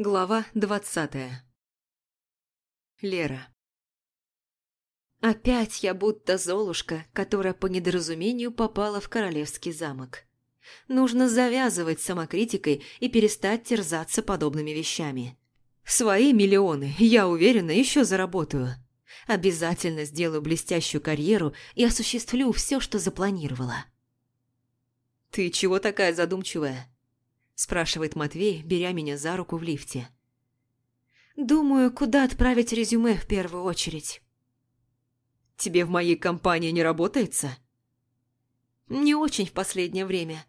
Глава двадцатая Лера Опять я будто Золушка, которая по недоразумению попала в королевский замок. Нужно завязывать самокритикой и перестать терзаться подобными вещами. Свои миллионы, я уверена, еще заработаю. Обязательно сделаю блестящую карьеру и осуществлю все, что запланировала. «Ты чего такая задумчивая?» Спрашивает Матвей, беря меня за руку в лифте. «Думаю, куда отправить резюме в первую очередь». «Тебе в моей компании не работается?» «Не очень в последнее время.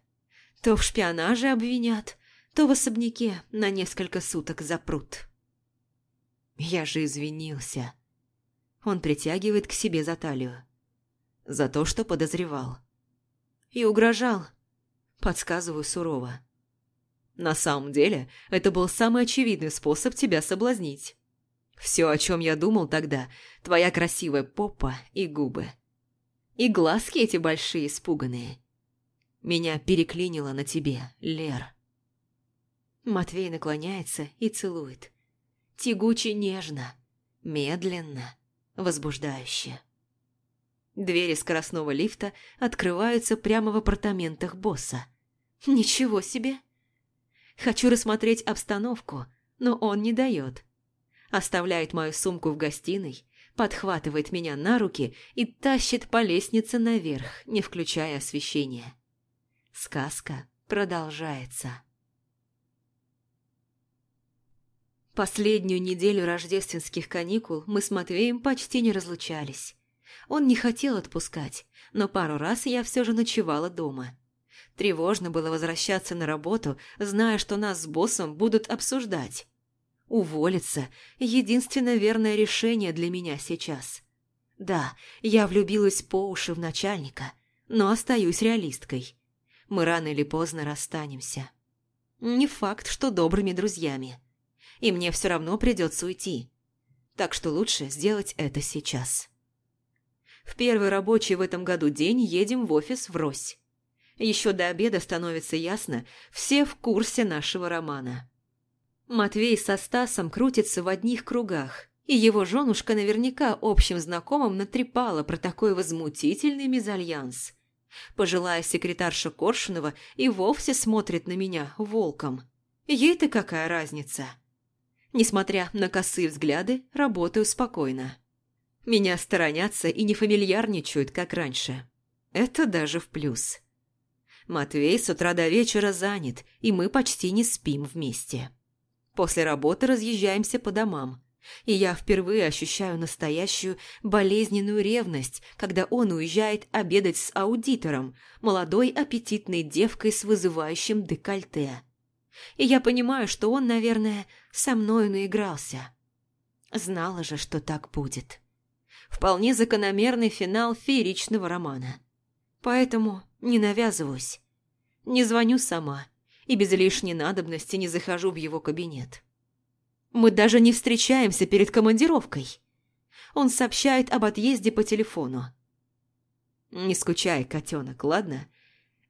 То в шпионаже обвинят, то в особняке на несколько суток запрут». «Я же извинился». Он притягивает к себе за талию. За то, что подозревал. И угрожал. Подсказываю сурово. На самом деле, это был самый очевидный способ тебя соблазнить. Все, о чем я думал тогда, твоя красивая попа и губы. И глазки эти большие испуганные. Меня переклинило на тебе, Лер. Матвей наклоняется и целует. Тягуче нежно, медленно, возбуждающе. Двери скоростного лифта открываются прямо в апартаментах босса. Ничего себе! Хочу рассмотреть обстановку, но он не дает. Оставляет мою сумку в гостиной, подхватывает меня на руки и тащит по лестнице наверх, не включая освещение. Сказка продолжается. Последнюю неделю рождественских каникул мы с Матвеем почти не разлучались. Он не хотел отпускать, но пару раз я все же ночевала дома. Тревожно было возвращаться на работу, зная, что нас с боссом будут обсуждать. Уволиться – единственное верное решение для меня сейчас. Да, я влюбилась по уши в начальника, но остаюсь реалисткой. Мы рано или поздно расстанемся. Не факт, что добрыми друзьями. И мне все равно придется уйти. Так что лучше сделать это сейчас. В первый рабочий в этом году день едем в офис в Рось. Еще до обеда становится ясно, все в курсе нашего романа. Матвей со Стасом крутится в одних кругах, и его женушка наверняка общим знакомым натрепала про такой возмутительный мезальянс. Пожилая секретарша Коршунова и вовсе смотрит на меня волком. Ей-то какая разница? Несмотря на косые взгляды, работаю спокойно. Меня сторонятся и не фамильярничают, как раньше. Это даже в плюс. Матвей с утра до вечера занят, и мы почти не спим вместе. После работы разъезжаемся по домам, и я впервые ощущаю настоящую болезненную ревность, когда он уезжает обедать с аудитором, молодой аппетитной девкой с вызывающим декольте. И я понимаю, что он, наверное, со мною наигрался. Знала же, что так будет. Вполне закономерный финал фееричного романа. Поэтому не навязываюсь. Не звоню сама и без лишней надобности не захожу в его кабинет. Мы даже не встречаемся перед командировкой. Он сообщает об отъезде по телефону. Не скучай, котенок, ладно?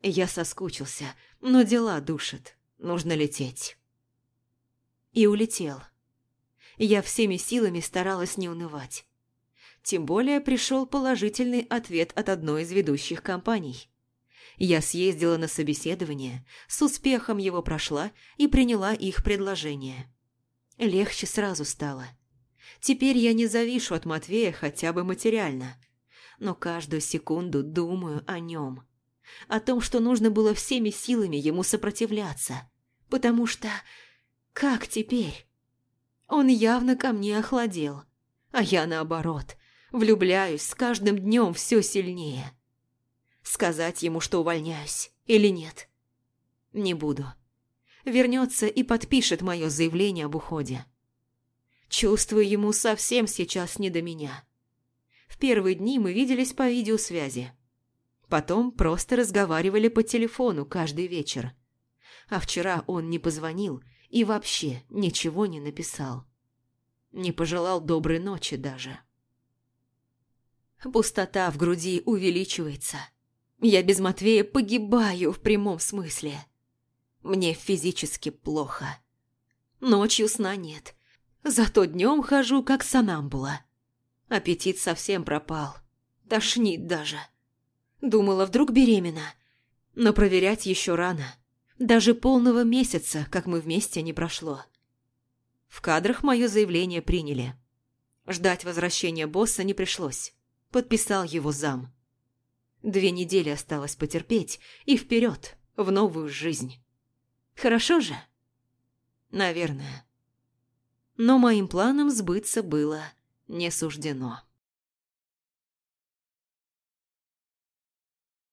Я соскучился, но дела душат. Нужно лететь. И улетел. Я всеми силами старалась не унывать. Тем более пришел положительный ответ от одной из ведущих компаний. Я съездила на собеседование, с успехом его прошла и приняла их предложение. Легче сразу стало. Теперь я не завишу от Матвея хотя бы материально, но каждую секунду думаю о нем. О том, что нужно было всеми силами ему сопротивляться. Потому что... Как теперь? Он явно ко мне охладел, а я наоборот – Влюбляюсь с каждым днем все сильнее. Сказать ему, что увольняюсь, или нет? Не буду. Вернется и подпишет мое заявление об уходе. Чувствую ему совсем сейчас не до меня. В первые дни мы виделись по видеосвязи. Потом просто разговаривали по телефону каждый вечер. А вчера он не позвонил и вообще ничего не написал. Не пожелал доброй ночи даже. Пустота в груди увеличивается. Я без Матвея погибаю в прямом смысле. Мне физически плохо. Ночью сна нет. Зато днем хожу, как санамбула. Аппетит совсем пропал. Тошнит даже. Думала, вдруг беременна. Но проверять еще рано. Даже полного месяца, как мы вместе, не прошло. В кадрах мое заявление приняли. Ждать возвращения босса не пришлось. Подписал его зам. Две недели осталось потерпеть и вперед, в новую жизнь. Хорошо же? Наверное. Но моим планам сбыться было не суждено.